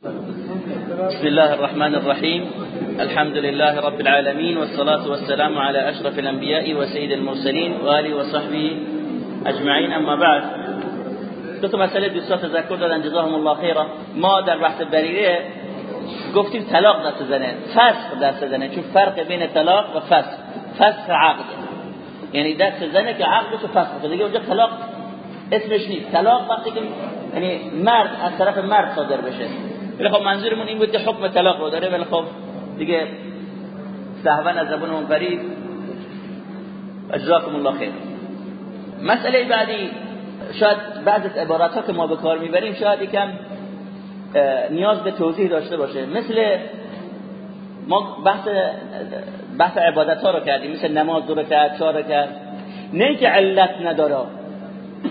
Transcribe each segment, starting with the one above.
بسم الله الرحمن الرحيم. الحمد لله رب العالمين والصلاة والسلام على أشرف الأنبياء وسيد المرسلين وآله وصحبه أجمعين. أما بعد دو تا مسئله دوستان تذکر دادن جزاهم الله خیرا. ما در بحث بریره گفتیم طلاق دست زنه فسخ دست زنه چون فرق بین طلاق و فسخ. فسخ عقد. یعنی دست زنه که عقدش فسخ دیگه اونجا طلاق اسمش نیست. طلاق وقتی که یعنی مرد از طرف مرد صادر بشه. ولی خب منظورمون این بود که حکم طلاق رو داره ولی خب دیگه سهوا از زبونمون پرید جزاکم الله خیر. مسئله بعدی شاید بعض از عبارات ها که ما به کار می‌بریم شاید یکم نیاز به توضیح داشته باشه. مثل ما بحث بحث عبادت ها رو کردیم مثل نماز دو رکعت چهار رکعت. نه که علت نداره.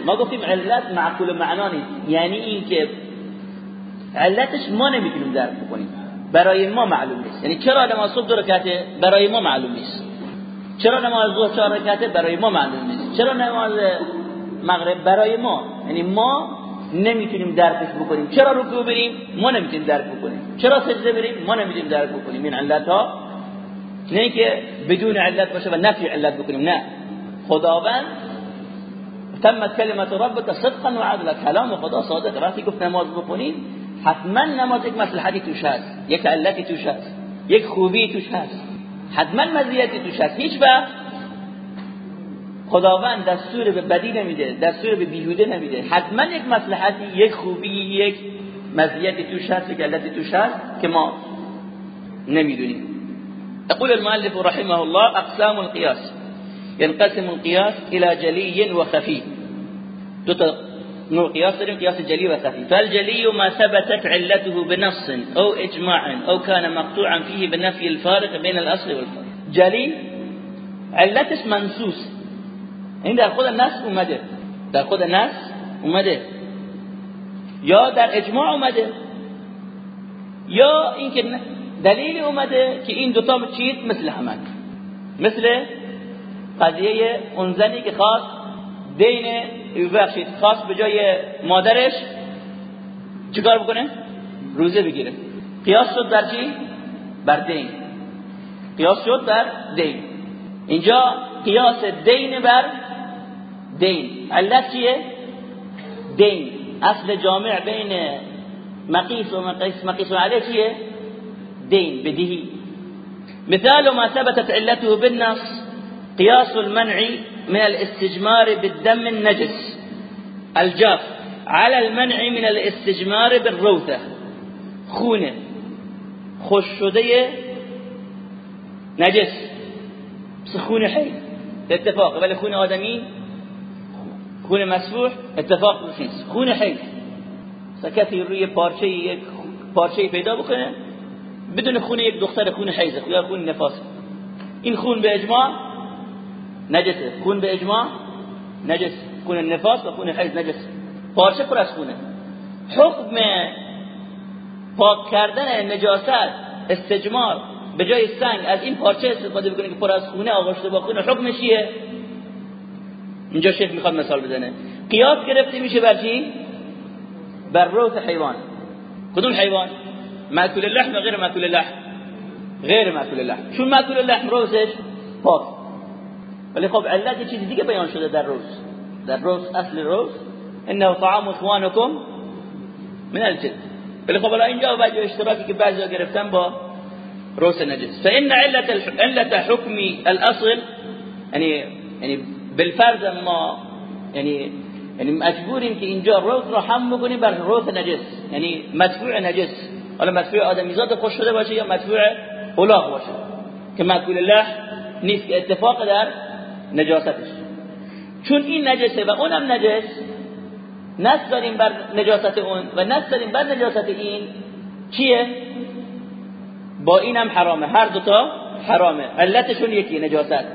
ما گفتیم علت معقول معنا نیست. یعنی این که علتش ما نمی‌تونیم درک بکنیم. برای ما معلوم نیست. یعنی چرا نماز صبح دو رکعته برای ما معلوم نیست؟ چرا نماز ظهر چهار رکعته برای ما معلوم نیست؟ چرا نماز مغرب برای ما؟ یعنی ما نمی‌تونیم درکش بکنیم. چرا رکوع بریم؟ ما نمی‌تونیم درک بکنیم. چرا سجده بریم؟ ما نمی‌تونیم درک بکنیم. این علت ها نه که بدون علت باشه و نفی علت بکنیم نه. خداوند تمت کلمت ربک صدقا و عدلا کلام خدا صادق. وقتی گفت نماز بخونید حتما نماز یک مصلحتی توش هست یک علتی توش هست یک خوبی توش هست. حتما مزیتی توش هست. هیچ وقت خداوند دستور به بدی نمیده دستور به بیهوده نمیده. حتما یک مصلحتی یک خوبی یک مزیتی توش هست یک علتی توش هست که ما نمی‌دونیم. يقول المؤلف رحمه الله اقسام القياس ينقسم القياس الى جلي وخفي دو نوع قياس داریم قياس جلي وخفي فالجلي ما ثبتت علته بنص او اجماع او كان مقطوعا فيه بنفي الفارق بين الاصل والفرق. جلي علتش منصوص این در خود نص اومده. در خود نص اومده. یا در اجماع اومده. یا اینکه دلیل اومده که این دوتا چیز مثل همن مثل قضیه اون زنی که خواست دین ببخشید خواست به جای مادرش چیکار بکنه؟ روزه بگیره. قیاس شد در چی؟ بر دین. قیاس شد در دین. اینجا قیاس دین بر دین. علت چیه؟ دین. اصل جامع بین مقیس و مقیس مقیس علیه چیه؟ دين بدهي مثال ما ثبتت علته بالنص قياس المنع من الاستجمار بالدم النجس الجاف. على المنع من الاستجمار بالروثة. خونة. خوش شده نجس خونة حي. اتفاق ولی خونة آدمی خونة مسفوح اتفاق نیست خونة حی کسی روی پارچه یک پارچه پیدا بدون خون یک دختر خون حیزه یا خون نفاس. این خون به اجماع نجسه خون به اجماع نجس. خون نفاس و خون حیز نجس. پارچه پر از خونه. حکم پاک کردن نجاست استجمار به جای سنگ از این پارچه استفاده بکنه که پر از خونه آغشته با خونه. حکمش چیه؟ اینجا شیخ می‌خواد مثال بزنه. قیاس گرفته میشه بر چی؟ بر روز حیوان. کدوم حیوان؟ ماکول اللحم غیر ماکول اللحم؟ غیر ماکول اللحم. چون ماکول اللحم روزش پاک. ولی خب علت چیزی دیگه بیان شده در روز. در روز اصل روز انه طعام اخوانکم من الجد ولی خب الان اینجا بعد اشتراکی که بعضی گرفتن با روز نجس. فإن علت علت حكم الأصل يعني يعني بالفرض ما يعني يعني مجبوریم که اینجا روز رو هم بکنیم بر روز نجس. یعنی مدفوع نجس. حالا مدفوع آدمیزاد خوش شده باشه یا مدفوع اولاغ باشه. که مدفوع الله نیست که اتفاق در نجاستش. چون این نجسه و اونم نجس نس داریم بر نجاست اون و نس داریم بر نجاست این چیه؟ با اینم حرامه. هر دوتا حرامه. علتشون یکی نجاست.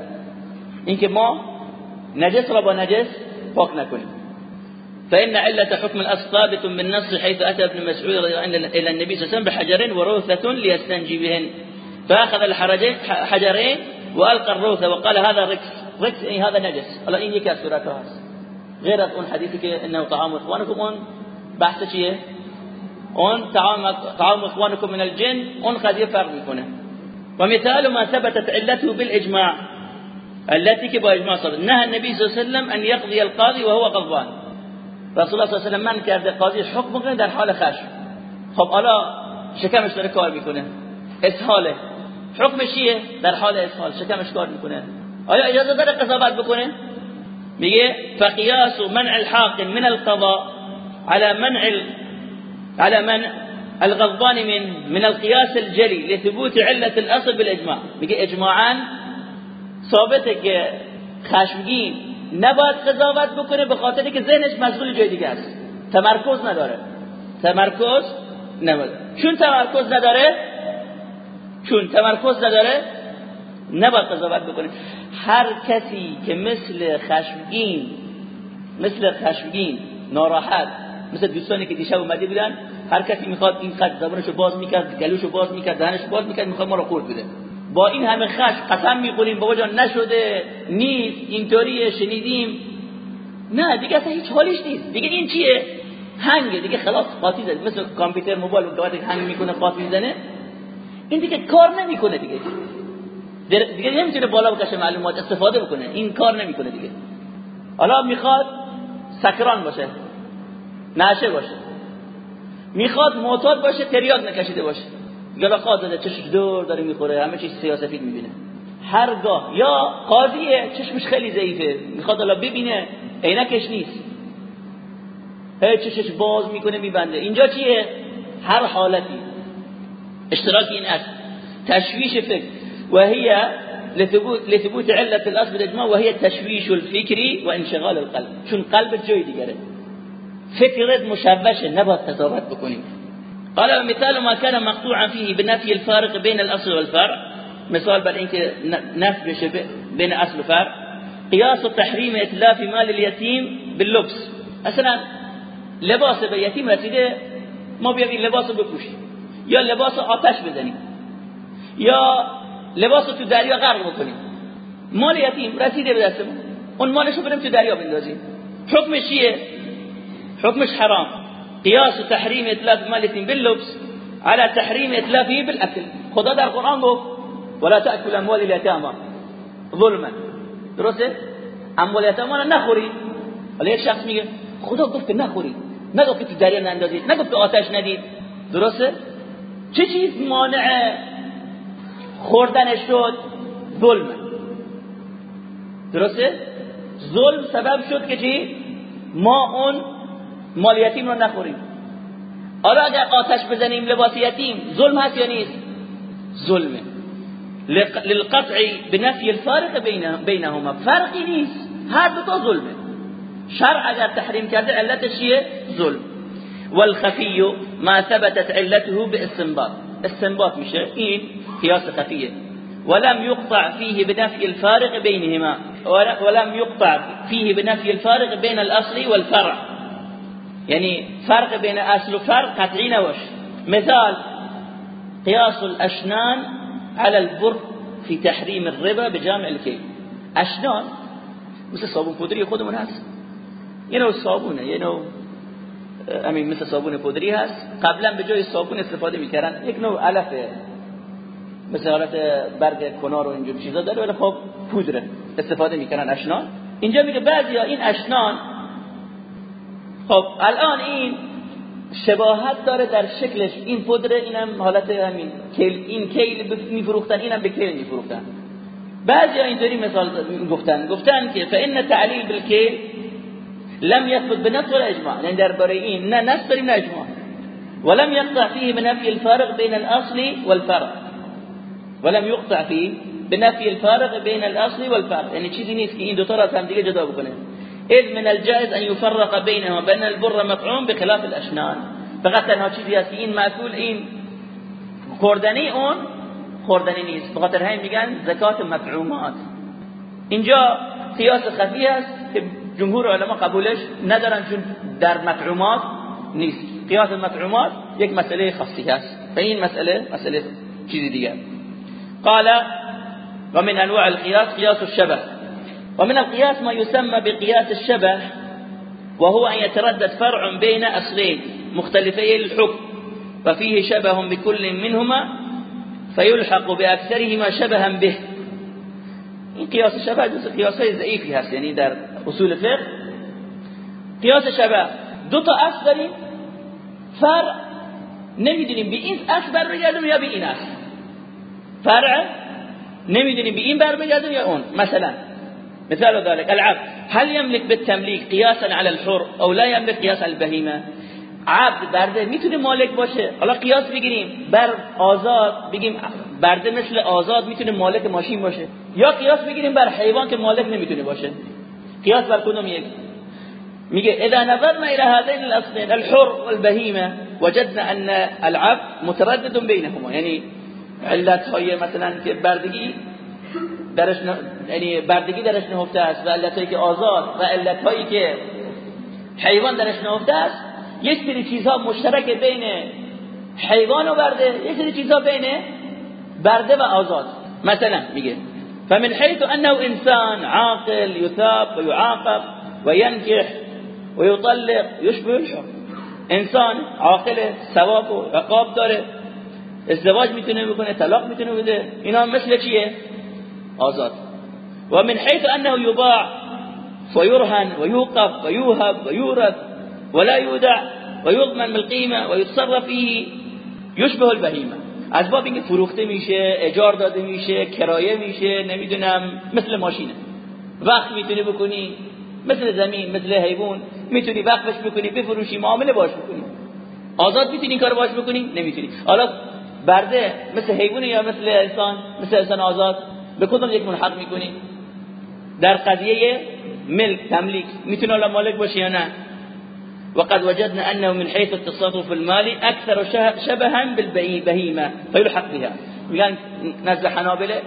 اینکه ما نجس را با نجس پاک نکنیم. فإن علة حكم الأصل ثابت بالنص حيث أتى ابن مسعود رضي الله عنه إلى النبي صلى الله عليه وسلم بحجرين وروثة ليستنجي بهن. فأخذ الحجرين حجرين وألقى الروثة وقال هذا ركس. ركس إيه هذا نجس. الله إن يكاد سورة غير أن حديثك إنه طعام إخوانكم. أن بحث شيء. اون طعام إخوانكم من الجن. اون قضیه فرق میکنه و مثال ما ثبتت علته بالإجماع. التي که با إجماع ثابت نه النبي صلی الله علیه و أن يقضي القاضي وهو غضبان. رسول الله صلی الله علیه و من کرده قاضی حکم کنه در حال خشم خب حالا شکمش داره کار میکنه إسهاله. حکمش چیه در حال إسهال. شکمش کار میکنه آیا اجازه داره قضاوت بکنه؟ میگه فقیاس منع الحاکم من القضاء على منع على منع الغضبان من من القياس الجلي لثبوت علة الاصل بالاجماع میگه اجماعا ثابته که خشمگین نباید قضاوت بکنه به خاطر که ذهنش مشغول جای دیگه است. تمرکز نداره. تمرکز نباید. چون تمرکز نداره؟ چون تمرکز نداره نباید قضاوت بکنه. هر کسی که مثل خشمگین مثل خشمگین ناراحت مثل دوستانی که دیشب اومده بودن هر کسی می‌خواد این خط زبانشو باز می‌کرد گلوشو باز می‌کرد دهنشو باز می‌کرد می‌خواد ما رو خورد بده. با این همه خشم قسم می‌خوریم بابا جان نشده نیست اینطوریه شنیدیم. نه دیگه اصلا هیچ حالیش نیست. دیگه این چیه؟ هنگه دیگه خلاص قاطی زد مثل کامپیوتر موبایل وقتی هنگ می‌کنه قاطی می‌زنه. این دیگه کار نمی‌کنه دیگه. دیگه نمی‌تونه بالا بکشه معلومات استفاده بکنه. این کار نمی‌کنه دیگه. حالا می‌خواد سکران باشه نشه باشه. می‌خواد معتاد باشه تریاک نکشیده باشه. گلاقات داده چشش دور داره می‌خوره همه چیز سیاسفید می‌بینه. هرگاه یا قاضیه چشمش خیلی ضعیفه. می‌خواد حالا ببینه عینکش نیست. هی چشش باز می‌کنه میبنده. اینجا چیه؟ هر حالتی. اشتراک این است. تشویش فکر. و هي لثبوت لثبوت علة الأصل بالإجماع وهي التشويش الفكري وانشغال القلب. چون قلب جای دیگره فكرت مشوشه نباید قضاوت بکنیم قال مثال ما كان مقطوعا فيه بنفي الفارق بين الأصل والفرع. مثال بر اینکه نفی بین أصل و فرع قیاس تحریم إتلاف مال اليتيم باللبس. أصلا لباس به یتیم رسیده ما بیایم لباس بپوشیم. یا لباس آتش بزنیم. یا لباس رو تو دریا غرق بکنیم مال یتیم رسیده به دستمون. اون مالش رو بریم تو دریا بندازیم. حکمش چیه؟ حکمش حرام. قیاس تحریم اتلاف مال یتیم باللبس على تحریم اتلافه بالاكل خدا در قرآن گفت ولا تاكل اموال اليتامى ظلما. درسته؟ اموال یتاما نخوری. ولی یک شخص میگه خدا گفت نخوری. نگفت تو دریا نندازید نگفت آتش ندید. درسته؟ چه چیز مانع خوردنش شد ظلم. درسته؟ ظلم سبب شد که چی؟ ما اون مال یتیم رو نخوریم. حالا اگر آتش بزنیم لباس یتیم ظلم هست یا نیست؟ ظلمه. للقطع بنفی الفارق بینهما. فرقی نیست. هر دو تا ظلمه. شرع اگر تحریم کرده علتش چیه؟ ظلم. والخفي ما ثبتت علته باستنباط استنباط میشه این قياس خفيه ولم يقطع فيه بنفي الفارق بينهما. ولم يقطع فيه بنفي الفارق بين الأصل والفرع. يعني فرق بين أصل وفرع قطعي نوش مثال قياس الأشنان على البر في تحريم الربا بجامع الكيل. أشنان؟ مثل صابون پودری خودمون یه نوع صابونه نوع همین مثل صابون پودری هست. قبلا به جای صابون استفاده می‌کردن. یک نوع علفه مثل حالت برگ کنار و اینجور چیزا داره ولی خب پودره. استفاده می‌کنن اشنان. اینجا میگه بعضی این اشنان خب الان این شباهت داره در شکلش. این پودره اینم حالت همین کیل این کیل میفروختن اینم به کیل میفروختن. بعضی اینطوری مثال گفتن. گفتن که فان تعلیل بالکیل لم يثبت بنص ولا إجماع. یعنی درباره این نه نص داریم نه إجماع. ولم يقطع فيه بنفي الفارق بين الأصل والفرع ولم يقطع فيه بنفي الفارق بين الأصل والفرق. يعني چیزی نیست که این دو تا را هم دیگه جدا بکنه. اذ من الجائز أن يفرق بينهما بين البر مطعوم بخلاف الأشنان. فقط تنها چیزی است که این معقول این خوردنی اون خوردنی نیست. بخاطر همین میگن زکات مطعومات اینجا قیاس خفی است که جمهور علما قبولش ندارن چون در مطعومات نیست. قیاس مطعومات یک مسئله خاصی هست. و این مسئله مسئله چیزی دیگه. قال ومن أنواع القياس قياس الشبه. ومن القياس ما يسمى بقياس الشبه وهو أن يتردد فرع بين أصلين مختلفي الحكم و فیه شبه بكل منهما فیلحق بأکثرهما شبها به. این قیاس شبه جز قیاس های ضعیفی هست یعنی در اصول فقه. قیاس شبه دو تا اصل داریم. فرع نمی‌دونیم به این اصل برمیگردیم یا به این اصل. فرع نمی‌دونیم به این برمیگردیم یا اون. مثلا مثال ذلك. العبد هل يملك بالتمليك قياسا على الحر او لا يملك قياس على البهيمه عبد برده می‌تونه مالک باشه. حالا قیاس بگیریم. بر آزاد بگیم برده مثل آزاد می‌تونه مالک ماشین باشه. یا قیاس بگیریم بر حیوان که مالک نمی‌تونه باشه. قیاس بر کدوم یک؟ میگه اذا نظرنا الى هذين الاصلين الحر والبهيمه وجدنا ان العبد متردد بينهما. یعنی علت های مثلا که بردگی درش یعنی بردگی درش نهفته است و علت که آزاد و علت هایی که حیوان درش نهفته است یک سری چیزها مشترک بین حیوان و برده یک سری چیزها بین برده و آزاد. مثلا میگه فمن حيث انه انسان عاقل يثاب ويعاقب وينكح ويطلق يشبه الحر انسان عاقل ثواب و عقاب داره ازدواج می‌تونه بکنه طلاق می‌تونه بده اینا مثل چیه؟ آزاد. و من حيث انه يباع ويرهن ويوقف ويوهب ويورث ولا يودع ويضمن بالقيمه ويتصرف فيه. يشبه البهيمه از باب اینکه فروخته میشه اجار داده میشه کرایه میشه نمی‌دونم مثل ماشینه. وقت می‌تونی بکنی مثل زمین مثل حیوان. می‌تونی وقفش بکنی بفروشی معامله باش بکنی. آزاد می‌تونی کار باش بکنی؟ نمی‌تونی. حالا برده مثل حیوان یا مثل انسان مثل انسان آزاد به کدوم یک ملحق می‌کنی؟ در قضیه ملک تملیک. می‌تونه مالک باشه یا نه؟ وقد وجدنا انه من حيث التصرف المالي اكثر شبها بالبهيمه فيلحق بها. میگن نزد حنابله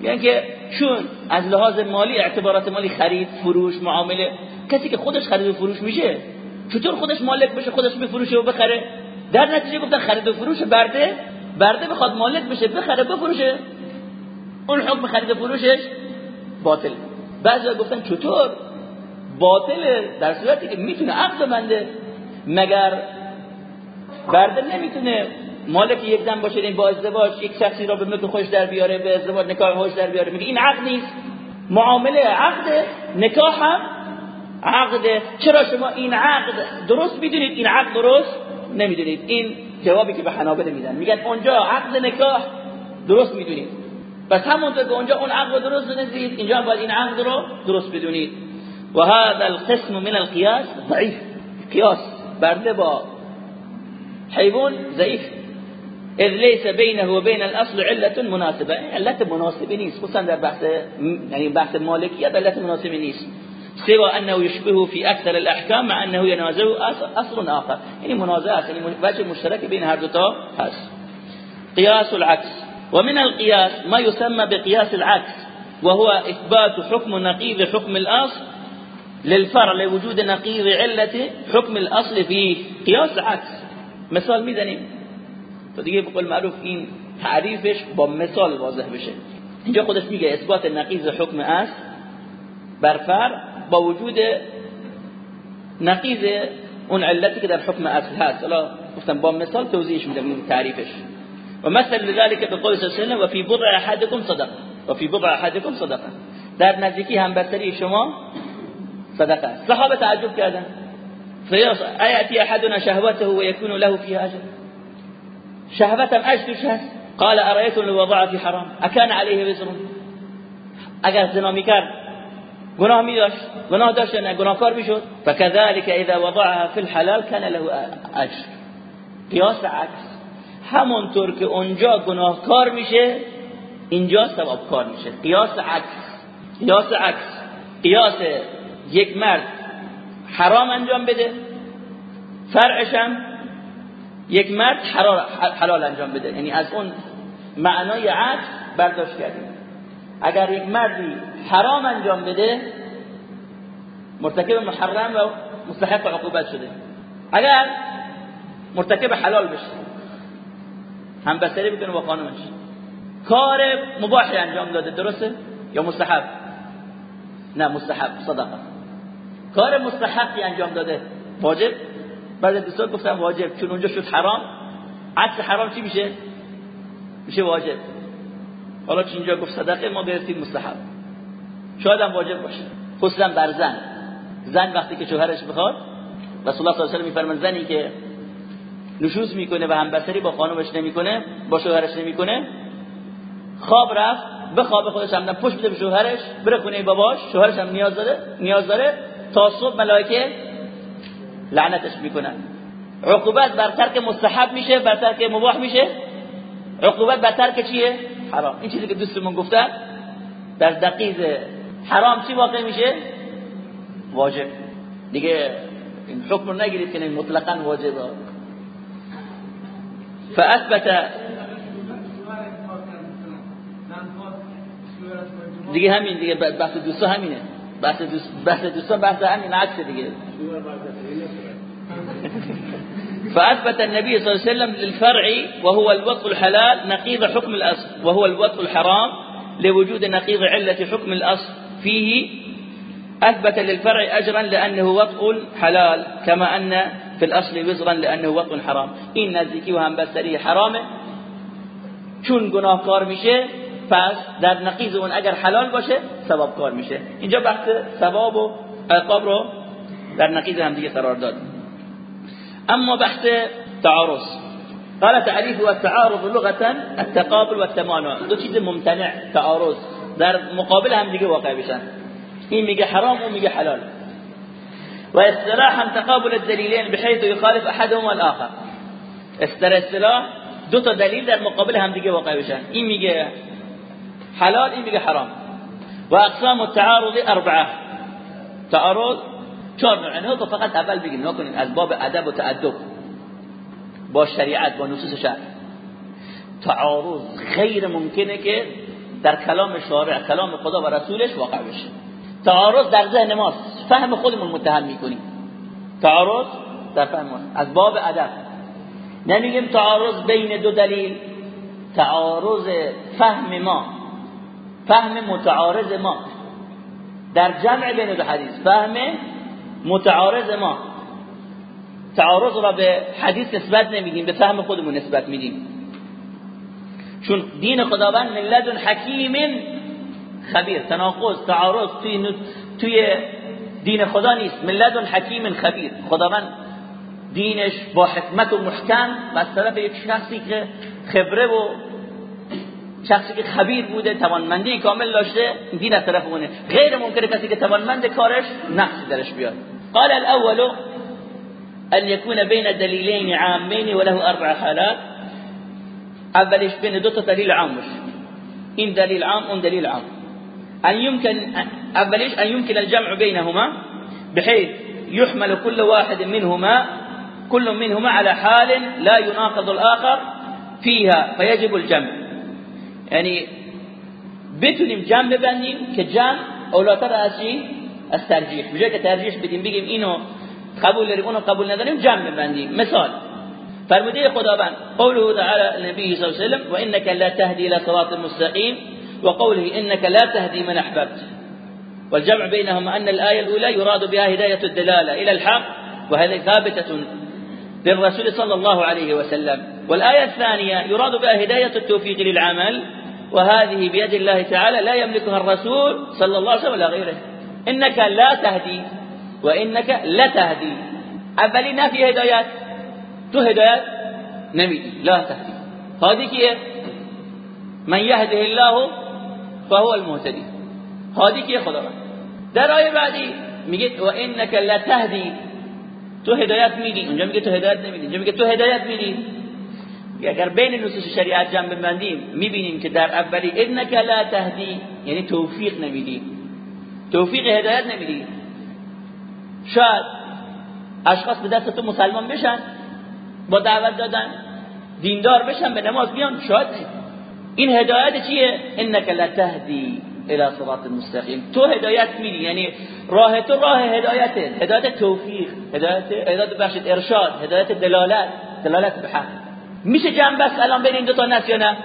میگن که چون از لحاظ مالی اعتبارات مالی خرید فروش معامله کسی که خودش خرید و فروش میشه چطور خودش مالک بشه خودش بفروشه و بخره؟ در نتیجه گفتن خرید و فروش برده برده بخواد مالک بشه بخره بفروشه. اون حکم خرید و فروشش باطل. بعضی گفتن چطور؟ باطل در صورتی که می‌تونه عقد بنده مگر برده نمی‌تونه مالک یک زن باشه این با ازدواج یک شخصی را به ملک خوش در بیاره به ازدواج نکاح خوش در بیاره میگه این عقد نیست معامله عقد نکاح هم عقد. چرا شما این عقد درست می‌دونید؟ این عقد درست نمی‌دونید. این جوابی که به حنابله میدن. میگن اونجا عقد نکاح درست می‌دونید. پس همونطور که اونجا اون عقد درست بدونید اینجا باید این عقد رو درست بدونید. و هذا القسم من القياس ضعيف. قياس برده با. حیوان ضعیف إذ ليس بينه وبين الأصل علة مناسبة. علت مناسبه نیست خصوصا در بحث یعنی بحث مالکیت علت مناسبه نیست سوى أنه يشبه في أكثر الأحكام مع أنه ينازع أصل آخر. یعنی منازعه یعنی وجه مشترک بین هر دو تا هست. قياس العكس. ومن القياس ما يسمى بقياس العكس. وهو إثبات حكم نقيض حكم الأصل للفرع لوجود نقيض علة حكم الاصل فيه قياس عكس مثال می‌زنیم. تو دیگه بقول معروف این تعریفش با مثال واضح بشه. اینجا خودش میگه اثبات نقیض حکم اصل بر فرع با وجود نقیض اون علتی که در حکم اصل هست. حالا گفتم با مثال توضیحش میدم تعریفش. و مثل لذلك صلی الله علیه و فی بضع احدکم صدقه و فی بضع احدکم صدقه در نزدیکی همبستری شما صدقه. صحابه تعجب کردن. فیأتی احدنا شهوته و یکون له فيها اجر. شهوتم اجرش هست قال ارأيتم لو وضع في حرام. اكان عليه وزر اگر زنا می‌کرد گناه می داشت گناه داشت نه؟ گناهکار می‌شد. فكذلك اذا وضعها في الحلال كان له اجر. قیاس عکس. همونطور که اونجا گناهکار میشه اینجا ثوابکار میشه. قیاس عکس. قیاس عکس. قیاس یک مرد حرام انجام بده فرعش هم یک مرد حلال انجام بده. یعنی از اون معنای عکس برداشت کردیم. اگر یک مردی حرام انجام بده مرتکب محرم و مستحق عقوبت شده. اگر مرتکب حلال بشه هم بسری بکنه با خانمش کار مباحی انجام داده درسته؟ یا مستحب؟ نه مستحب صدقه. کار مستحقی انجام داده. واجب؟ بعد دوستان گفتم واجب چون اونجا شد حرام. عکس حرام چی میشه؟ میشه واجب. حالا چون اینجا گفت صدقه ما برسیم مستحب شاید هم واجب باشه. خصوصا بر زن. زن وقتی که شوهرش بخواد رسول الله صلی الله علیه و میفرمان زنی که نشوز می‌کنه و همبستری با خانمش نمی‌کنه با شوهرش نمی‌کنه خواب رفت خواب خودش هم پشت بده به شوهرش بره خونه باباش شوهرش هم نیاز داره نیاز داره. تا صبح ملائکه لعنتش می‌کنن. عقوبت بر ترک مستحب میشه بر ترک مباح میشه. عقوبت بر ترک چیه؟ حرام. این چیزی که دوستمون گفتن در دقیق حرام چی واقع میشه؟ واجب. دیگه این حکم رو نگیرید که مطلقا واجبه. فاثبت دیگه همین دیگه بحث دوستا همینه. بحث دوست بحث دوستا بحث همین عکس دیگه. فأثبت النبي صلى الله عليه وسلم للفرع وهو الوطء الحلال نقيض حكم الأصل وهو الوطء الحرام لوجود نقيض علة حكم الأصل. فيه أثبت للفرع أجرا لأنه وطء حلال كما أن في الأصل وزرا لأنه وطء حرام. این نزدیکی و همبستری حرامه. چون گناهکار میشه پس در نقیض اون اگر حلال باشه ثواب کار میشه. اینجا بحث ثواب و عقاب رو در نقیض هم دیگه قرار داد. اما بحث تعارض. قال تعريف والتعارض لغة التقابل والتمانع دو چیز ممتنع تعارض. در مقابل هم دیگه واقع بشن این میگه حرام و میگه حلال. و اصطلاحا تقابل الدليلين بحيث يخالف احدهما الاخر استر اصطلاح دو تا دلیل در مقابل هم دیگه واقع بشن این میگه حلال این میگه حرام. و اقسام التعارض اربعه تعارض چهار نوع اینها تو فقط اول بگیم نکنین از باب ادب و تأدب با شریعت با نصوص شرع. تعارض غیر ممکنه که در کلام شارع کلام خدا و رسولش واقع بشه. تعارض در ذهن ماست. فهم خودمون متهم می‌کنیم. تعارض در فهم ماست. از باب ادب. نمیگیم تعارض بین دو دلیل. تعارض فهم ما. فهم متعارض ما. در جمع بین دو حدیث فهم متعارض ما. تعارض را به حدیث نسبت نمیدیم به فهم خودمون نسبت میدیم چون دین خداوند لدن حکیم خبیر تناقض تعارض توی توی دین خدا نیست. لدن حکیم خبیر. خداوند دینش با حکمت و محکم و از طرف یک شخصی که خبره و شخصی که خبیر بوده توانمندی کامل داشته دین از طرف اونه. غیر ممکنه کسی که توانمند کارش نقص درش بیاد قال الأول ان يكون بين دليلين عامين وله أربع حالات. اولش بين دو تا دلیل عام این دلیل عام اون دلیل عام. ان يمكن اولش ان يمكن الجمع بينهما بحيث يحمل كل واحد منهما كل منهما على حال لا يناقض الآخر فيها فيجب الجمع. یعنی بتونیم جمع ببندیم که جمع اولاتر از چی؟ از ترجیح. بجای که ترجیح بدیم بگیم اینو قبول داریم اونو قبول نداریم جمع ببندیم. مثال فرموده خداوند قوله تعالى النبي صلى الله عليه وسلم وانك لا تهدي الى صراط مستقيم وقوله انك لا تهدي من احببت والجمع بينهما ان الايه الاولى يراد بها هدايه الدلاله الى الحق وهذه ثابته للرسول صلى الله عليه وسلم. والآية الثانية يراد بها هداية التوفيق للعمل وهذه بيد الله تعالى لا يملكها الرسول صلى الله عليه وسلم ولا غيره. إنك لا تهدي وإنك لا تهدي. أولي نفي هدايات؟ تو هدايات؟ لا تهدي. هذه كيه من يهده الله فهو المهتدي. هذه كيه خدا در آیه بعدی میگه تو هدایت میدی. اونجا میگه تو هدایت نمیدی. اونجا میگه تو هدایت میدی. اگر بین نصوص شریعت جمع ببندیم می‌بینیم که در اولی انک لا تهدی یعنی توفیق نمیدی. توفیق هدایت نمیدی. شاید اشخاص به دست تو مسلمان بشن با دعوت دادن دیندار بشن به نماز بیان. شاید این هدایت چیه؟ انک لا تهدی. إلى صراط مستقیم تو هدایت میدی یعنی راه تو راه هدایته هدایت توفیق هدایت هدایت بخش ارشاد هدایت دلالت دلالت به حق. میشه جنب بس الان بین این دو تا ناس یا نه؟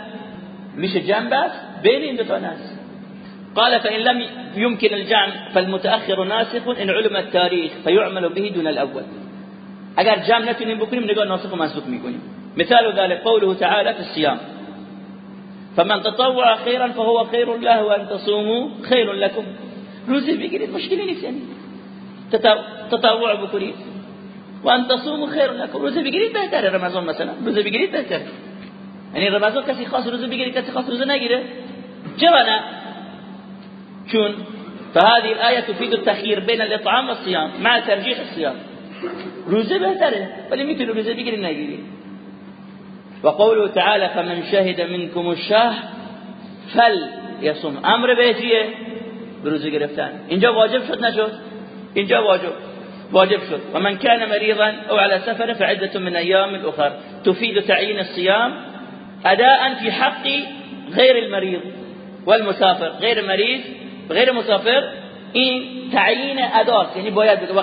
میشه جنب بس بین این دو تا ناس قال فإن لم يمكن الجمع فالمتأخر ناسخ إن علم التاريخ فيعمل به دون الأول. اگر جمع نتونیم بکنیم نگاه ناسخ و منسوخ میکنیم. مثال ذلك قوله تعالى في الصيام. فمن تطوع خيرا فهو خير له وأن تصوموا خير لكم. روزی بگیرید مشکلی نیست یعنی تطوع بکنید و ان تصوموا خیر لكم. روزی بگیرید بهتره رمضان مثلا. روزی بگیرید بهتره یعنی رمضان کسی خاص روزی بگیره کسی خاص روزی نگیره نه چون فهذه الآية تفيد التخيير بين الإطعام والصيام مع ترجيح الصيام. روزه بهتره ولی میتونی روزه بگیری نگیری وقوله تعالى فمن شهد منكم الشهر فليصم أمر به چیه روزه گرفتن. اینجا واجب شد نشد؟ اینجا واجب. واجب شد. ومن كان مريضا أو على سفر فعدة من أيام الأخر. تفيد تعيين الصيام اداء في حق غير المريض والمسافر. غير مريض غير مسافر این تعیین اداست یعنی باید بگه. و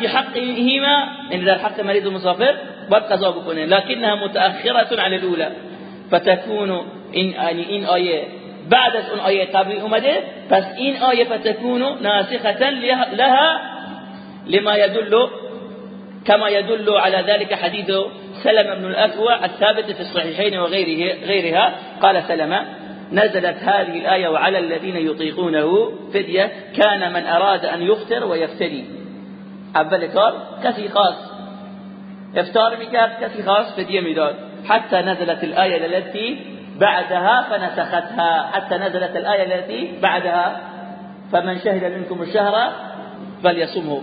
فی حقهما یعنی در حق مریض و مسافر باید قضا بکنه لكنها متأخرة عن الأولى. فتكون این یعنی این آیه بعد از اون آیه قبلی اومده پس این آیه فتكون ناسخة لها لما يدل كما يدل على ذلك حديث سلم بن الأكوع الثابت في الصحيحين وغيره غيرها. قال سلمة نزلت هذه الآية وعلى الذين يطيقونه فدية. كان من أراد أن يفطر ويفتري اول کار کسی خاص. افطار میکرد کسی خاص فدیه میداد. حتى نزلت الآية التي بعدها فنسختها. حتى نزلت الآية التي بعدها. فمن شهد منكم الشهر فليصمه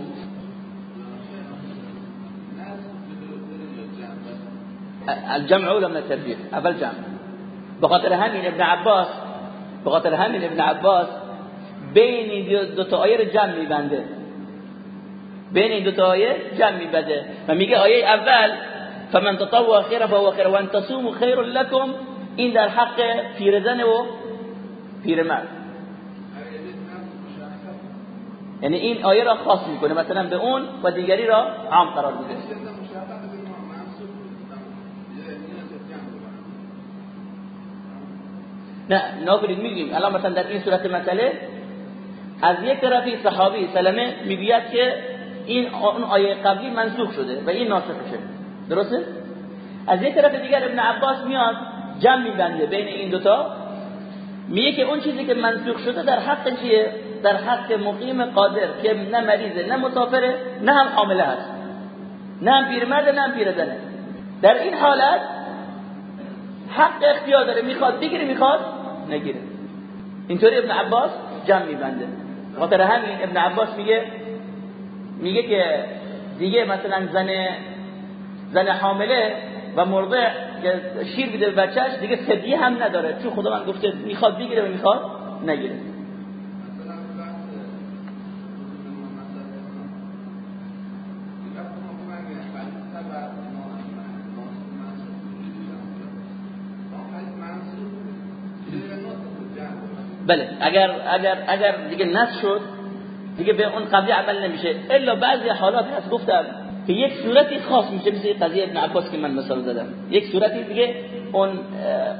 الجمع ولا من التربية؟ اول جمع بخاطر همین ابن عباس بخاطر همین ابن عباس بین دو تا آیه جمع میبنده. بین این دو تا آیه جمع میبنده و میگه آیه اول فمن تطوع خیر فهو خیر وان تصوموا خیر لكم این در حق پیرزن و پیرمرد. یعنی این آیه را خاص می‌کنه. مثلا به اون و دیگری را عام قرار میده. نه ناگرید میگیم. الان مثلا در این صورت مسئله از یک طرفی صحابی سلمه می‌گوید که این اون آیه قبلی منسوخ شده و این ناسخ شده درسته؟ از یک طرف دیگر ابن عباس میاد جمع میبنده بین این دوتا. میگه که اون چیزی که منسوخ شده در حق چیه؟ در حق مقیم قادر که نه مریضه نه مسافره نه هم حامله هست. نه هم پیرمرد نه هم پیرزنه. در این حالت حق اختیار داره می‌خواد بگیره می‌خواد نگیره. اینطوری ابن عباس جمع میبنده. خاطر همین ابن عباس میگه میگه که دیگه مثلا زن زن حامله و مرضع که شیر بیده به بچهش دیگه فدیه هم نداره. چون خدا من گفته می‌خواد بگیره و می‌خواد نگیره. بله اگر اگر اگر دیگه نس شد دیگه به اون قضیه عمل نمیشه. الا بعضی حالات هست. گفتم که یک صورتی خاص میشه. مثل قضیه ابن عباس که من مثال زدم. یک صورتی دیگه اون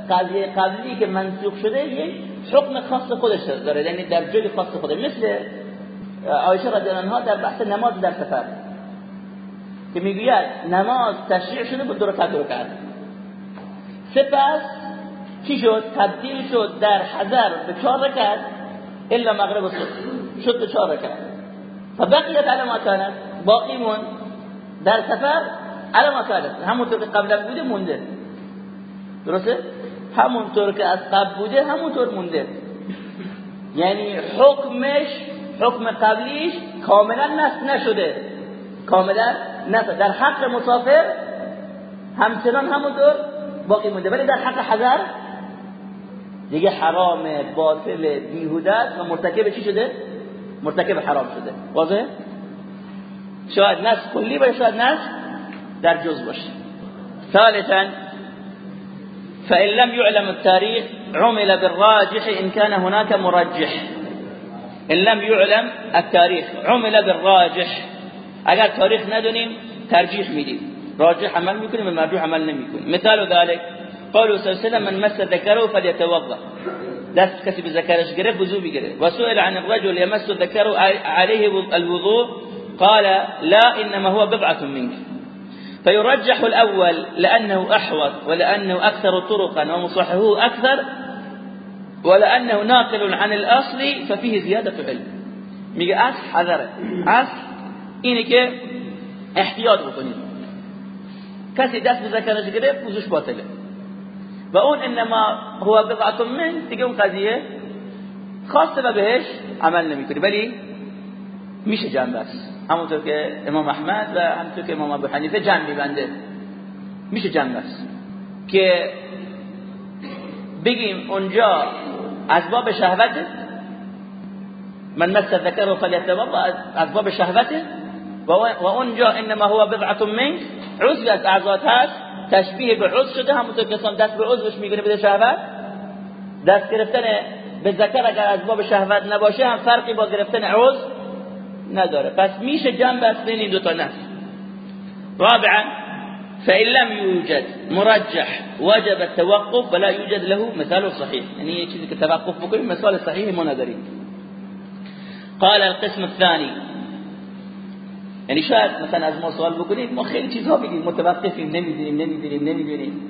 قضیه قبلی که منسوخ شده یک حکم خاص خودش داره. یعنی در جای خاص خوده مثل عایشه رضی الله در بحث نماز در سفر. که می‌گوید نماز تشریع شده بود دو رکعت رکعت. سپس چی شد؟ تبدیل شد در حضر به چهار رکعت. الا مغرب و شد چهار رکعت فبقیت على ما كانت باقی مون. در سفر على ما كانت همونطور که قبلا بوده مونده. درسته؟ همونطور که از قبل بوده همونطور مونده. یعنی حکمش حکم قبلیش کاملا نست نشده. کاملا نست در حق مسافر همچنان همونطور باقی مونده. ولی در حق حضر دیگه حرام باطل بیهوده و مرتکب چی شده؟ مرتکب حرام شده. واضح شاید نس کلی باشه شاید نس در جز باشه. ثالثا فإن لم يعلم التاريخ عمل بالراجح إن كان هناك مرجح. إن لم يعلم التاريخ عمل بالراجح. اگر تاریخ ندونیم ترجیح میدیم. راجح عمل میکنیم و مرجوح عمل نمیکنیم. مثال ذلك قالوا وسلم من مس ذكره فليتوضأ. دست کسی به ذکرش گرفت وضو بگیره و سئل عن الرجل يمس ذكره عليه الوضوء قال لا إنما هو بضعة منك. فيرجح الأول لأنه أحوط ولأنه أكثر طرقا ومصححه أكثر ولأنه ناقل عن الأصل ففيه زيادة علم. میگه أصل حذره أصل اینه که احتیاط بکنید کسی دست به وضوش باطله و اون انما هو بضعت من دیگه اون قضیه خاصه و بهش عمل نمی‌کنی ولی میشه جنب است همونطور که امام احمد و همونطور که امام ابو حنیفه جنب میبنده. میشه جنب است که بگیم اونجا از باب شهوته من مس ذکر فلیتوضا از باب شهوته و اونجا انما هو بضعت منك عضو از هست تشبیه به عضو شده همونطور که دست به عضوش می‌گیره به شهوت. دست گرفتن به ذکر اگر از باب شهوت نباشه هم فرقی با گرفتن عضو نداره. پس میشه جنب بس بین این دو تا نفس. رابعا فإن لم يوجد مرجح وجب التوقف ولا يوجد له مثال صحيح. يعني چیزی که توقف بکنیم مثال صحیح ما نداریم. قال القسم الثاني. یعنی شاید مثلا از ما سوال بکنید ما خیلی چیزها بگیم متوقفیم نمی‌دونیم نمی‌دونیم نمی‌دونیم.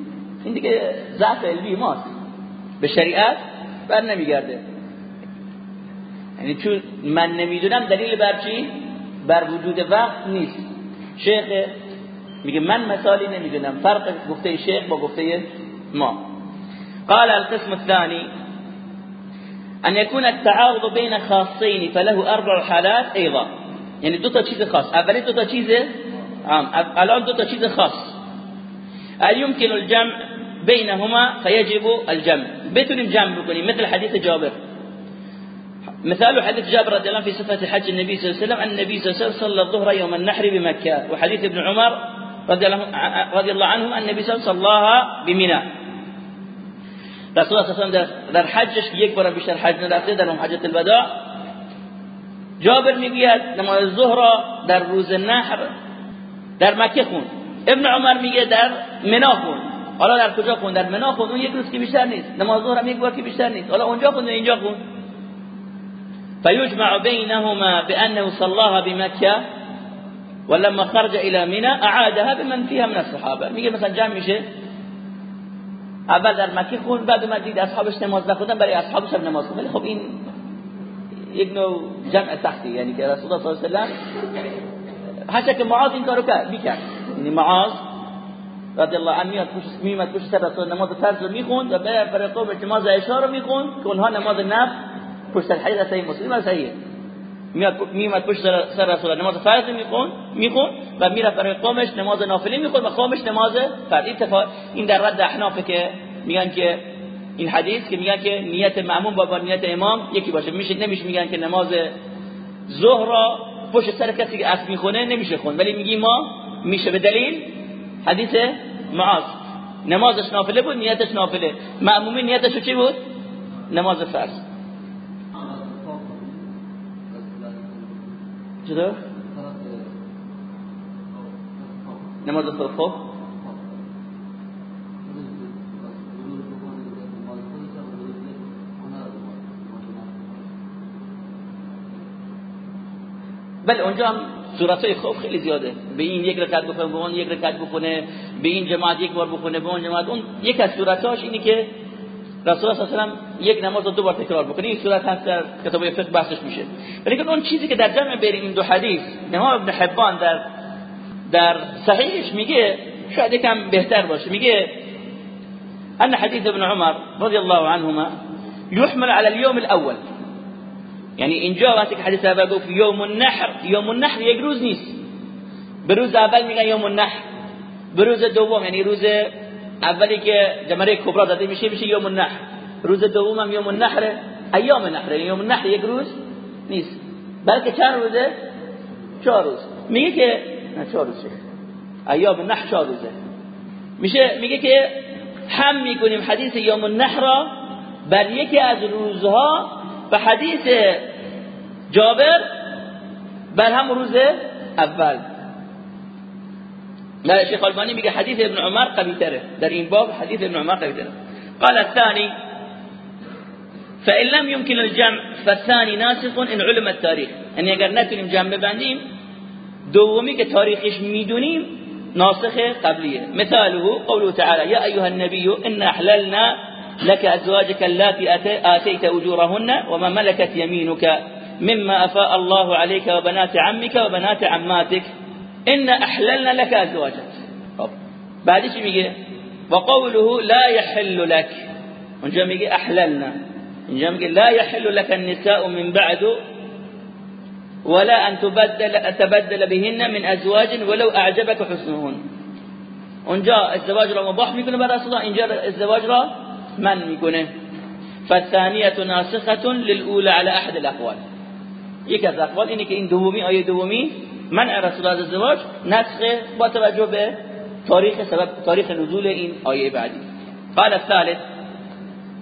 این دیگه ضعف علمی ماست. به شریعت بر نمیگرده. یعنی چون من نمی‌دونم دلیل بر چی؟ بر وجود وقت نیست. شیخ میگه من مثالی نمی‌دونم. فرق گفته شیخ با گفته ما. قال القسم الثاني ان يكون التعارض بين خاصين فله اربع حالات ايضا یعنی دو تا چیز خاص. اولی دو تا چیز عام. الان دو تا چیز خاص. يمكن الجمع بينهما فيجب الجمع. بتونیم جمع بکنیم. مثل حديث جابر. مثال حديث جابر رضي الله عنه في صفة حج النبي صلى الله عليه وسلم أن النبي صلى الله عليه وسلم صلى الظهر يوم النحر بمكة وحديث ابن عمر رضي الله, عنهم أن النبي صلى الله عليه وسلم صلاها بمنى. رسول الله صلى الله عليه وسلم در حجش یک بار بیشتر حج نرفته در حجت الوداع. جابر می‌گوید نماز ظهر در روز نحر در مکه خون. ابن عمر میگه در منا خون. حالا در کجا خون؟ در منا خون. اون یک روز که بیشتر نیست. نماز ظهر هم یک بار که بیشتر نیست. حالا اونجا خون اینجا خون؟ فيجمع بينهما بأنه صلاها بمكة ولما خرج إلى منى أعادها بمن فيها من الصحابة میگه مثلا جمع میشه. اول در مکه خون بعد اومد اصحابش نماز نخوندن برای اصحابش هم نماز خوند خب این یک نوع جمع تحتی یعنی که رسول الله صلی الله علیه و سلم که معاذ این کارو کرد می‌کرد. یعنی معاذ رضی الله عنه میاد پشت میاد پشت سر رسول نماز فرض رو می‌خوند و به قوم نماز عشا رو می‌خوند که اونها نماز نفل پشت الحدیث صحیح مسلم صحیح میاد میاد پشت سر رسول نماز فرض می‌خوند می‌خوند و میره برای قومش نماز نافله می‌خوند و قومش نماز فرض. این در رد احناف که میگن که این حدیث که میگن که نیت معموم با, با نیت امام یکی باشه. میشه نمیشه میگن که نماز ظهر را پشت سر کسی که اسب می‌خونه نمیشه خون. ولی میگی ما میشه به دلیل حدیث معاذ نمازش نافله بود نیتش نافله. معمومی نیتش چی بود؟ نماز فرض. چطور؟ نماز خوب؟ بله اونجا هم صورت های خوب خیلی زیاده. به این یک رکعت بکنه به اون یک رکعت بکنه به این جماعت یک بار بکنه به اون جماعت. اون یک از صورتاش اینی که رسول الله صلی یک نماز رو دو بار تکرار بکنه. این صورت هست در کتاب فقه بحثش میشه. ولی اون چیزی که در جمع بین این دو حدیث امام ابن حبان در در صحیحش میگه شاید یکم بهتر باشه. میگه ان حديث ابن عمر رضي الله عنهما يحمل على اليوم الاول. یعنی اینجا وقتی که حدیث اول گفت یوم النحر یوم النحر یک روز نیست. به روز اول میگن یوم النحر به روز دوم یعنی روز اولی که جمره کبرا داده میشه میشه یوم النحر روز دوم هم یوم النحر ایام نحر یوم النحر یک روز نیست. بلکه چند روزه؟ چهار روز. میگه که نه چهار روز ایام النحر چهار روزه. میشه میگه که هم می‌کنیم حدیث یوم النحر را بر یکی از روزها و حدیث جابر بر هم روز اول. لا شیخ آلبانی میگه حدیث ابن عمر قوی تره در این باب حدیث ابن عمر قوی تره قال الثاني فإن لم يمكن الجمع فالثاني ناسخ إن علم التاريخ یعنی اگر نتونیم جمع ببندیم دومی که تاریخش میدونیم ناسخ قبلیه. مثاله قوله تعالى يا أيها النبي إن أحللنا لك أزواجك اللاتي آتيت أجورهن وما ملكت يمينك مما أفاء الله عليك وبنات عمك وبنات عماتك. إن أحللنا لك أزواجك. بعد چی میگه وقوله لا يحل لك. اونجا میگه احللنا اینجا میگه لا يحل لك النساء من بعد ولا أن تبدل تبدل بهن من أزواج ولو أعجبك حسنهن. اونجا ازدواج را مباح میکنه برای رسول اینجا ازدواج را من میکنه فالثانية ناسخة للأولى على أحد الأقوال. یک از أقوال؟ اینه که این دومی آیه دومی منع رسول از ازدواج نسخ با توجه به تاریخ سبب تاریخ نزول این آیه بعدی قال الثالث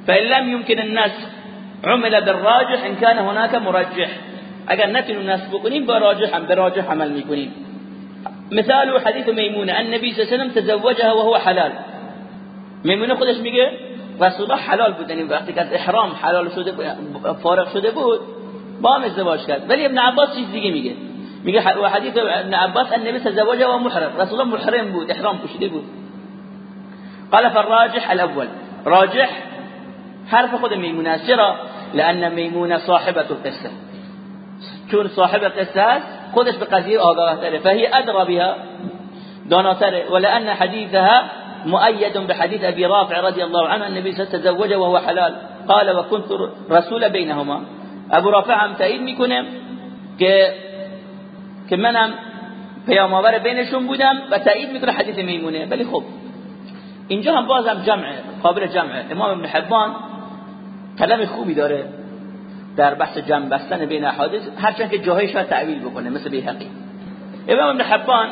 فإن لم يمكن النسخ عمل بالراجح إن كان هناك مرجح. اگر نتونیم نسخ بکنیم با راجح هم به راجح عمل میکنیم مثال حدیث میمونه النبی صلی الله علیه و تزوجها وهو حلال. میمونه خودش میگه رسول حلال بود. یعنی وقتی که از احرام حلال شده فارغ شده بود با هم ازدواج کرد. ولی ابن عباس چیز دیگه میگه. میگه و حدیث ابن عباس النبی تزوج و محرم. رسول الله محرم بود احرام پوشیده بود. قال فالراجح الاول. راجح حرف خود میمونه. است چرا؟ لان میمونه صاحبه القصه چون صاحب قصه است خودش به قضیه آگاه تره فهي ادرا بها داناتره. ولان حديثها مؤيد بحديث ابي رافع رضي الله عنه النبي صلى وهو حلال. قال وكنت رسول بينهما. ابو رافع هم تایید می‌کنه که که منم پیامآور بینشون بودم و تایید می‌کنه حدیث میمونه. ولی خب اینجا هم بازم جمع قابل جمع امام ابن حبان کلام خوبی داره در بحث جمع بستن بین احادیث هرچند که جاهایش شاید تعویل بکنه مثل بیهقی. امام ابن حبان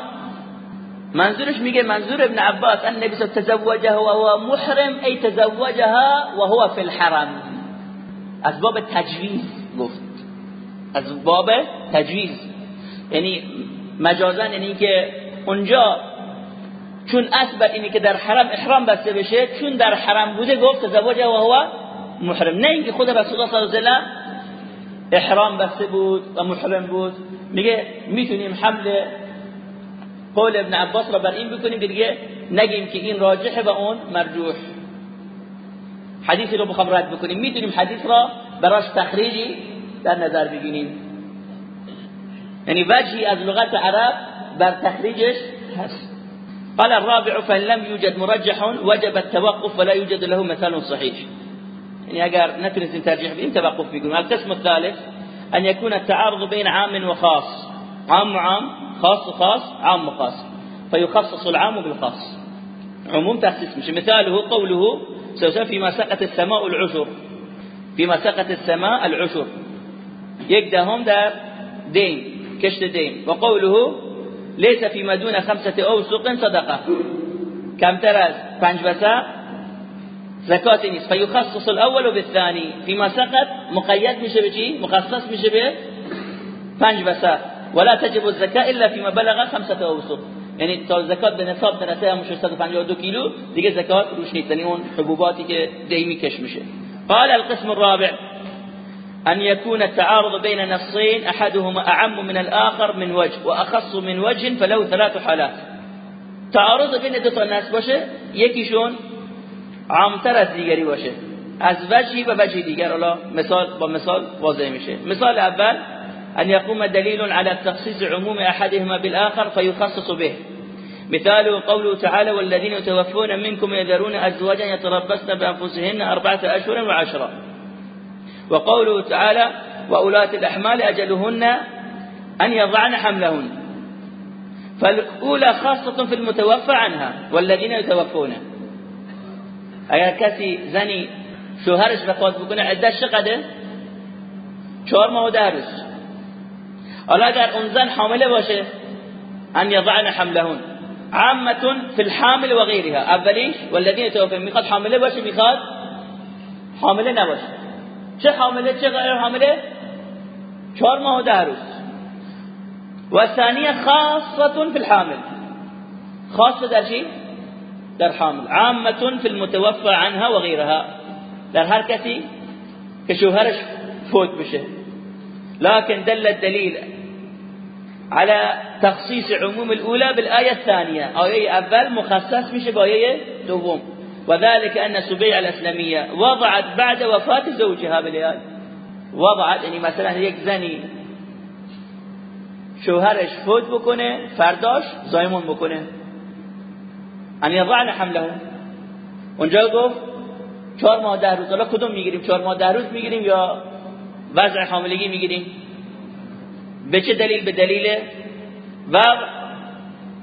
منظورش میگه منظور ابن عباس ان نبی تزوجه و هو محرم ای تزوجها و هو فی الحرم. از باب تجویز گفت. از باب تجویز. یعنی مجازا یعنی که اونجا چون اثبت اینی که در حرم احرام بسته بشه چون در حرم بوده گفت تزوجه و هو محرم. نه اینکه خود رسول الله صلی الله علیه و احرام بسته بود و محرم بود. میگه می‌تونیم حمل قول ابن عباس را بر این بکنیم دیگه نگیم که این راجحه و اون مرجوح. حدیثی رو بخوام رد بکنیم. می‌تونیم حدیث را براش تخریجی در نظر بگیریم. یعنی وجهی از لغت عرب بر تخریجش هست. قال الرابع فان لم يوجد مرجح وجب التوقف ولا يوجد له مثال صحيح يعني اگر نتونستیم ترجیح بدیم توقف می‌کنیم. القسم الثالث ان يكون التعارض بين عام وخاص عام وعام خاص وخاص عام وخاص. فيخصص العام بالخاص. عموم تخصيص مش مثاله قوله سوسن فيما سقط السماء العشر. فيما سقط السماء العشر. یک دهم در دين كشت دين. وقوله ليس فيما دون خمسة أوسق صدقة. كم ترى پنج بسا. زكاة نیست فيخصص الأول بالثاني. فيما سقط مقيد به مخصص میشه به پنج بسا. ولا تجب الزكاة إلا فيما بلغ خمسة أوسق یعنی تا زکات به نصاب برسه همون 652 کیلو. دیگه زکات روش نیست یعنی اون حبوباتی قال القسم الرابع. أن يكون التعارض بين نصين أحدهما أعم من الآخر من وجه وأخص من وجه فله ثلاث حالات. تعارض بين دو نص باشه یکیشون عامتر از دیگری باشه. از وجهی به وجه دیگر. حالا مثال با مثال واضح میشه. مثال اول أن يقوم دليل على تخصيص عموم أحدهما بالآخر فيخصص به. مثال قوله تعالى والذين يتوفون منكم يذرون أزواجا يتربصن بأنفسهن أربعة أشهر وعشرة وقوله تعالى وأولاة الأحمال أجلهن أن يضعن حملهن فالأولى خاصة في المتوفى عنها والذين يتوفون اگر کسی زنی شوهرش وفات بکنه عدت چقدره چهار ماه و ده روز حالا اگر اون زن حامله باشه؟ أن یضعن حملهن. عامة فی الحامل و غیرها اولیش والذین توفون میخواد حامله باشه؟ میخواد حامله نباشه. چه حامله؟ چه غیر حامله؟ چهار ماه و ده روز. و ثانیه خاصه فی الحامل. خاصه در چی؟ در حامل. عامه فی المتوفى عنها و غیرها. در هر کسی که شوهرش فوت بشه. لكن دل الدليل على تخصيص عموم الأولى بالآية الثانية. آية أول مخصص مش بآية دوم. وذلك أن سبيع الإسلامية وضعت بعد وفاة زوجها بالآية. وضعت يعني مثلا یک زنی شوهرش فوت بکنه فرداش زایمون بکنه. ان یضعن حمله. اونجا گفت چهار ماه ده روز. حالا کدوم میگیریم؟ چهار ماه ده روز میگیریم یا وضع حاملگی می‌گیریم. به چه دلیل؟ به دلیل و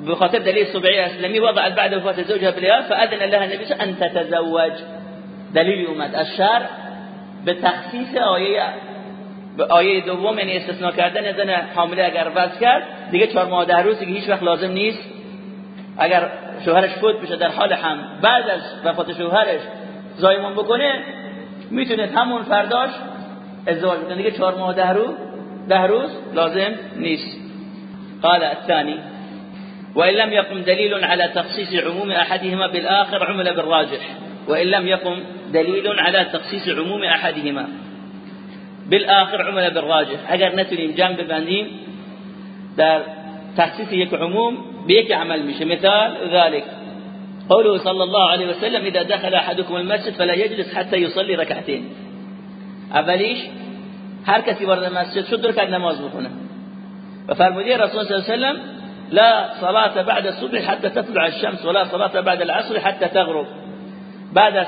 به خاطر دلیل سبعی اسلامی وضع بعد وفات زوجها بالياء فاذن لها النبي ان تتزوج. دلیل اومد. از شرع به تخصیص آیه به آیه دوم یعنی استثناء کردن زن حامله اگر وضع کرد دیگه چهار ماه ده روز دیگه هیچ وقت لازم نیست. اگر شوهرش فوت بشه در حال هم بعد از وفات شوهرش زایمان بکنه می‌تونه همون فرداش ازدواج بکنه دیگه چهار ماه ده روز ده روز لازم نیست. قال الثاني وإن لم يقم دليل على تخصيص عموم أحدهما بالآخر عمل بالراجح. وإن لم يقم دليل على تخصيص عموم أحدهما بالآخر عمل بالراجح. اگر نتونیم جمع ببندیم در تخصیص یک عموم یک عمل میشه. مثال ذلك. قوله صلى الله عليه وسلم إذا دخل أحدكم المسجد فلا يجلس حتى يصلي ركعتين. اولیش هر کسی وارد مسجد شد رکعت نماز بخونه. و فرمودی رسول صلی الله علیه و لا صلاة بعد الصبح حتى تطلع الشمس ولا صلاة بعد العصر حتى تغرب. بعد از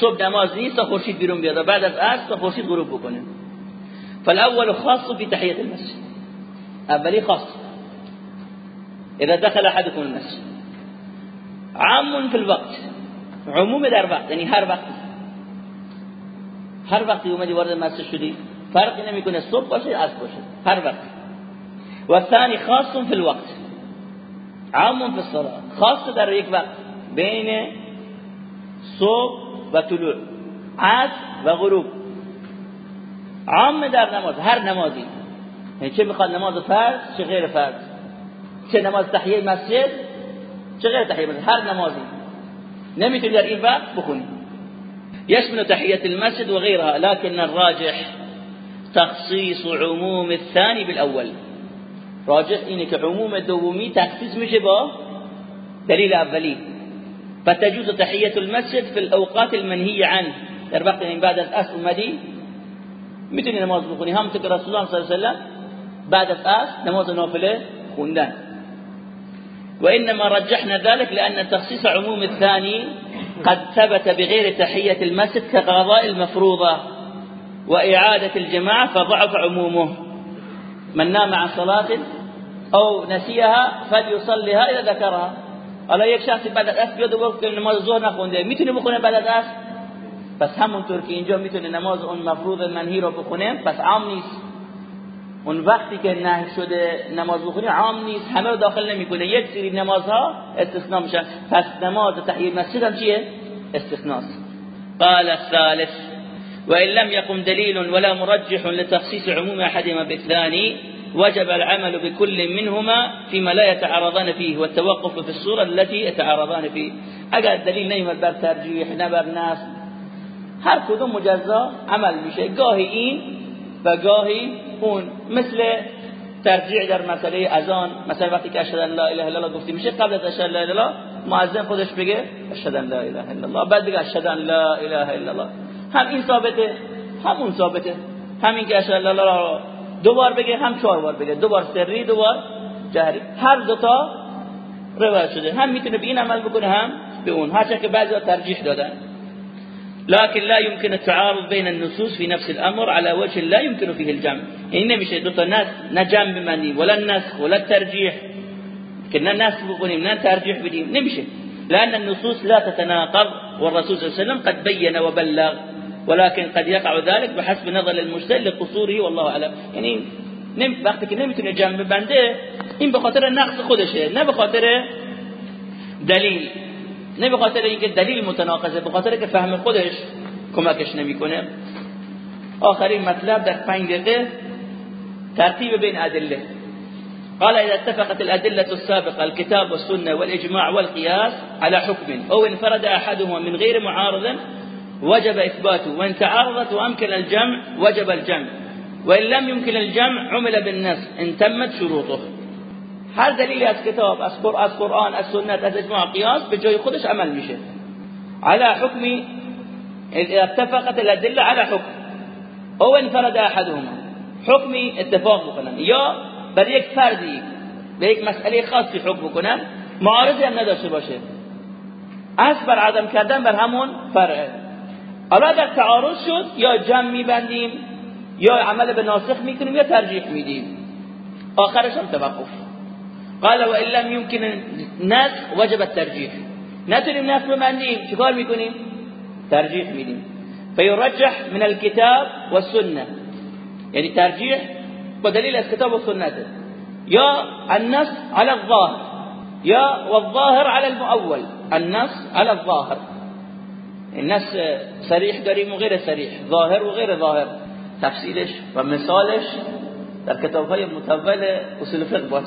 صبح نماز نیست تا خورشید بیرون بیاد بعد از عصر تا خورشید غروب بکنه. فالأول خاص في تحیة المسجد. اولی خاص. اذا دخل احدكم المسجد. عام في الوقت. عموم در وقت یعنی هر وقت. هر وقتی اومدی وارد مسجد شدی فرقی نمی‌کنه صبح باشه عصر باشه. هر وقت و ثانی خاص في الوقت. عام في الصلاه خاص در یک وقت. بین صبح و طلوع. عصر و غروب. عام در نماز. هر نمازی. یعنی چه می‌خواد نماز فرض چه غیر فرض. چه نماز تحیه مسجد چه غیر تحیه مسجد. هر نمازی. نمی‌تونی در این وقت بخونی. يشمل تحية المسجد وغيرها لكن الراجح تخصيص عموم الثاني بالأول. راجح که عموم دومی تخصیص میشه با؟ دلیل اولی فتجوز تحية المسجد في الأوقات المنهي عنه وقت این بعد از اصل اومدی نماز بخونی همونطور که رسول الله صلی الله علیه و بعد اصل نماز نافلة خوندن. وإنما رجحنا ذلك لأن تخصيص عموم الثاني قد ثبت بغير تحية المسجد كقضاء المفروضة وإعادة الجماعة فضعف عمومه. من نام عن صلاة أو نسيها فليصليها إذا ذكرها. حالا یک شخصی بعد از عصر بیاد و گفت نماز ظهر نخونده میتونه بخونه بعد از عصر پس که اینجا میتونه نماز اون مفروض منهی رو بخونه؟ پس عام نیست اون وقتی که نه شده نماز بخونی عام نیست همه رو داخل نمی‌کنه. یک سری نمازها استثناء میشن. پس نماز تحییر مسجد هم چیه؟ استثناست. قال الثالث وإن لم يقم دليل ولا مرجح لتخصيص عموم أحدهما بالثاني وجب العمل بكل منهما فيما لا يتعارضان فيه والتوقف في الصورة التي يتعارضان فيه. اگر دلیل نیمد بر ترجیح نه بر نصب هر کدوم مجزا عمل میشه. گاهی این و گاهی اون مثل ترجیع در مسئله اذان مثلا وقتی که اشهد ان لا اله الا الله گفتی میشه قبل از اشهد لا اله الا الله خودش بگه اشهد ان لا اله الله بعد بگه اشهد ان لا اله الا الله. هم این ثابته همون ثابته. همین که اشهد ان لا اله دو بار بگه هم چهار بار بگه. دو بار سری دو بار جهری. هر دو تا روایت شده. هم می‌تونه به این عمل بکنه هم به اون. هرچند که بعضی ترجیح دادن. لكن لا يمكن التعارض بين النصوص في نفس الأمر على وجه لا يمكن فيه الجمع. يعني نمیشه دو تا نس نه جمع بمندیم ولا النسخ ولا الترجيح. نه نسخ بکنیم نه ترجیح بدیم نمیشه لأن النصوص لا تتناقض والرسول صلى الله عليه وسلم قد بين وبلغ. ولكن قد يقع ذلك بحسب نظر المجتهد لقصوره والله أعلم. یعنی نم وقتی که نمیتونه جمع ببنده این به خاطر نقص خودشه نه به خاطر نه به خاطر اینکه دلیل متناقضه به خاطر که فهم خودش کمکش نمیکنه. آخرین مطلب در 5 دقیقه ترتیب بین ادله. قال إذا اتفقت الأدلة السابقة الكتاب والسنة والإجماع والقياس على حكم أو انفرد أحدهما من غير معارض وجب إثباته وإن تعارضت وأمكن الجمع وجب الجمع و ان لم يمكن الجمع عمل بالنص إن تمت شروطه. هر دلیلی از کتاب از قرآن از سنت از اجماع قیاس به جای خودش عمل میشه. على حكم اتفقت الادله على حكم. او انفرد احدهما حکمی اتفاق بکنن یا بر یک فردی به یک مسئله خاصی حکم بکنن معارضی هم نداشته باشه. از بر عدم کردن بر همون فرعه. حالا در تعارض شد یا جمع میبندیم یا عمل به ناسخ می‌کنیم یا ترجیح میدیم. آخرش هم توقف. قال و ان لم يمكن نسخ وجب الترجیح نتونیم نسخ ببندیم چیکار میکنیم ترجیح میدیم فيرجح من الكتاب والسنة. یعنی ترجیح با دلیل از کتاب و سنته یا النص على الظاهر. یا والظاهر على المؤول. النص على الظاهر. النص صریح داریم و غیر صریح ظاهر و غیر ظاهر. تفصیلش و مثالش در کتاب های متول اصول فقه باید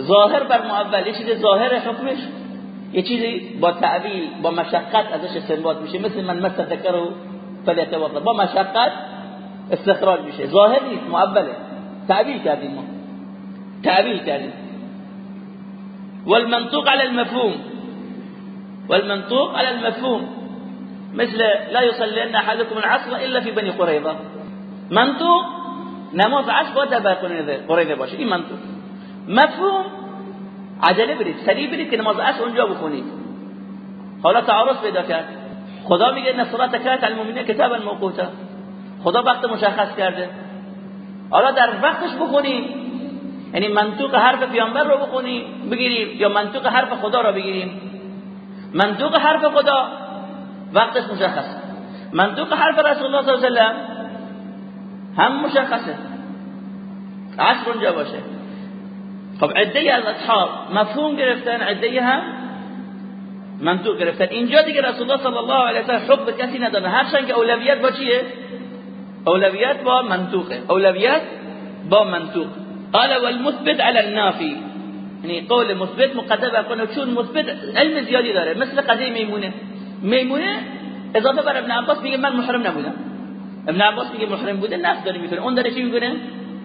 ظاهر بر مؤول یه چیز ظاهر حکمش. یه چیزی با تعبیل با مشقت ازش استنباط میشه. مثل من مست ذکر فلیتوضا. با مشقت استخراج میشه. ظاهر نیست مؤوله تعبیل کردیم ما. تعبیل کردیم. والمنطوق على المفهوم. والمنطوق على المفهوم. مثل لا يصلين احدكم العصر الا في بني قريظه منطوق نماز عصر باید در قریظه باشه. این منطوق. مفهوم؟ عجله برید سریع برید که نماز عصر اونجا بخونید. حالا تعارض پیدا کرد. خدا میگه ان الصلاه كانت على المؤمنين كتابا موقوتا. خدا وقت مشخص کرده. حالا در وقتش بخونیم یعنی منطوق حرف پیامبر رو بخونیم بگیریم یا منطوق حرف خدا رو بگیریم منطوق حرف خدا وقتش مشخص. منطوق حرف رسول الله صلی الله علیه و هم مشخصه. عصر اونجا باشه. خب عده از اصحاب مفهوم گرفتن عده هم منطوق گرفتن. اینجا دیگه رسول الله صلی الله علیه و سلم حکم کسی نداره. هرچند که اولویت با چیه؟ اولویت با منطوقه. اولویت با منطوق. قال والمثبت على النافي یعنی قول مثبت مقدم کنه چون مثبت علم زیادی داره. مثل قضیه میمونه. میمونه اضافه بر ابن عباس میگه من محرم نبودم. ابن عباس میگه محرم بوده نفس داره می‌کنه اون داره چی می‌کنه؟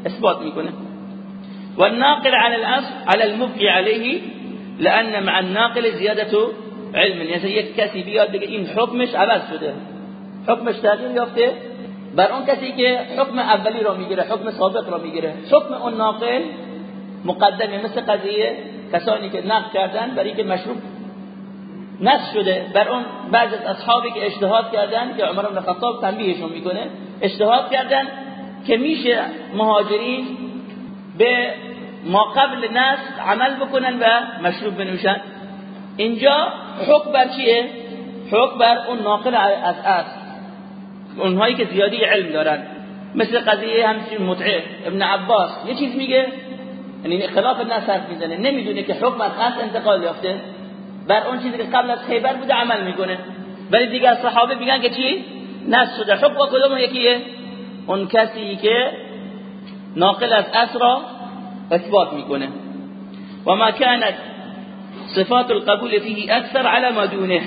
اثبات می‌کنه. والناقل على الاصل على المبقي عليه لان مع الناقل زياده علم. یعنی یک کسی بیاد بگه این حکمش عوض شده. حکمش تغییر یافته. بر اون کسی که حکم اولی را می‌گیره حکم سابق را می‌گیره حکم اون ناقل مقدمه مثل قضیه کسانی که نقل کردن برای که مشروب نص شده. بر اون بعض از اصحابی که اجتهاد کردن که عمر بن خطاب تنبیهشون می‌کنه اجتهاد کردن که میشه مهاجرین به ما قبل نص عمل بکنن و مشروب بنوشن. اینجا حکم بر چیه؟ حکم بر اون ناقل از اصل. اونهایی که زیادی علم دارن. مثل قضیه همچین متعه ابن عباس. یه چیز میگه؟ یعنی خلاف الناس حرف می‌زنه. نمی‌دونه که حکم از خاص انتقال یافته. بر اون چیزی که قبل از خیبر بوده عمل می‌کنه. ولی دیگه صحابه میگن که چی؟ نص شده. حکم کدوم یکیه؟ اون کسی که ناقل از اسرا أثبات میکنه و ما كانت صفات القبول فيه أكثر على ما دونه.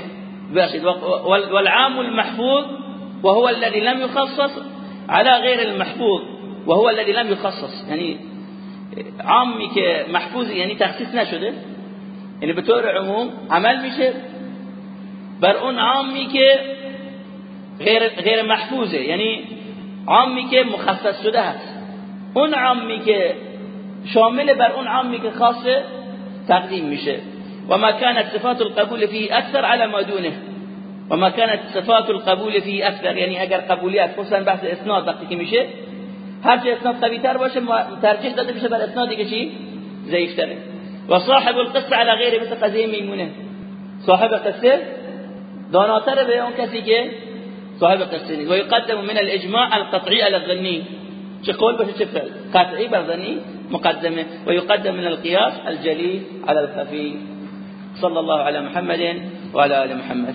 والعام المحفوظ وهو الذي لم يخصص على غير المحفوظ وهو الذي لم يخصص. يعني عامی که محفوظ یعنی تخصیص نشده. یعنی به طور عموم عمل میشه بر اون عامی که غیر, غیر محفوظه. یعنی عامی که مخصص شده هست. اون عامی که شامل بر اون عامی که خاصه تقدیم میشه. و ما كانت صفات القبول فيه أكثر على ما دونه. و ما كانت صفات القبول فيه أكثر یعنی اگر قبولیت خصوصا بحث اسناد وقتی که میشه هر چه اسناد قوی تر باشه ترجیح داده میشه بر اسنادی که چی؟ ضعیف تره و صاحب القصة على غیر مثل قضیه میمونه. صاحب قصه داناتر به اون کسی که صاحب قصه نیست. و یقدم من الاجماع القطعی على الظنی. چه قول باشه چه فعل قطعی بر ظنی؟ مقدمة و یقدم من القياس الجلي على الخفي. صلى الله على محمد وعلى آل محمد.